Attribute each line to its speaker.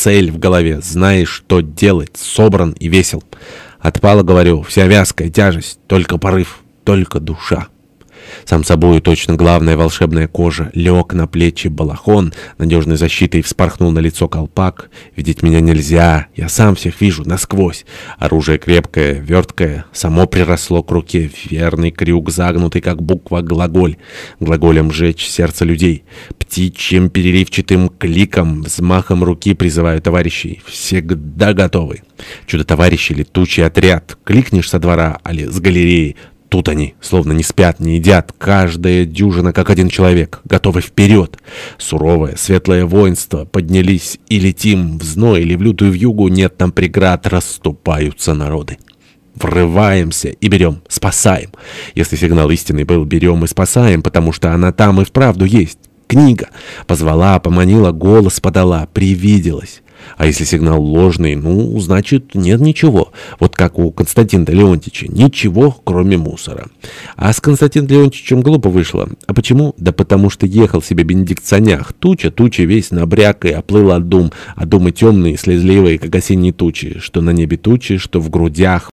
Speaker 1: цель в голове, знаешь, что делать, собран и весел. Отпала, говорю, вся вязкая тяжесть, только порыв, только душа. Сам собою точно главная волшебная кожа. Лег на плечи балахон, надежной защитой вспорхнул на лицо колпак. Видеть меня нельзя, я сам всех вижу насквозь. Оружие крепкое, верткое, само приросло к руке. Верный крюк, загнутый, как буква глаголь. Глаголем жечь сердце людей. Птичьим переливчатым кликом, взмахом руки призываю товарищей. Всегда готовы. Чудо-товарищи, летучий отряд. Кликнешь со двора, али с галереи. Тут они, словно не спят, не едят, каждая дюжина, как один человек, готовы вперед. Суровое, светлое воинство, поднялись и летим в зной или в лютую вьюгу, нет там преград, расступаются народы. Врываемся и берем, спасаем. Если сигнал истинный был, берем и спасаем, потому что она там и вправду есть. Книга. Позвала, поманила, голос подала, привиделась. А если сигнал ложный, ну, значит, нет ничего. Вот как у Константина Леонтьевича. Ничего, кроме мусора. А с Константином Леонтьевичем глупо вышло. А почему? Да потому что ехал себе Бенедикт санях. Туча, туча, весь набряк и оплыл от дум. А думы темные, слезливые, как осенние тучи. Что на небе тучи, что в грудях.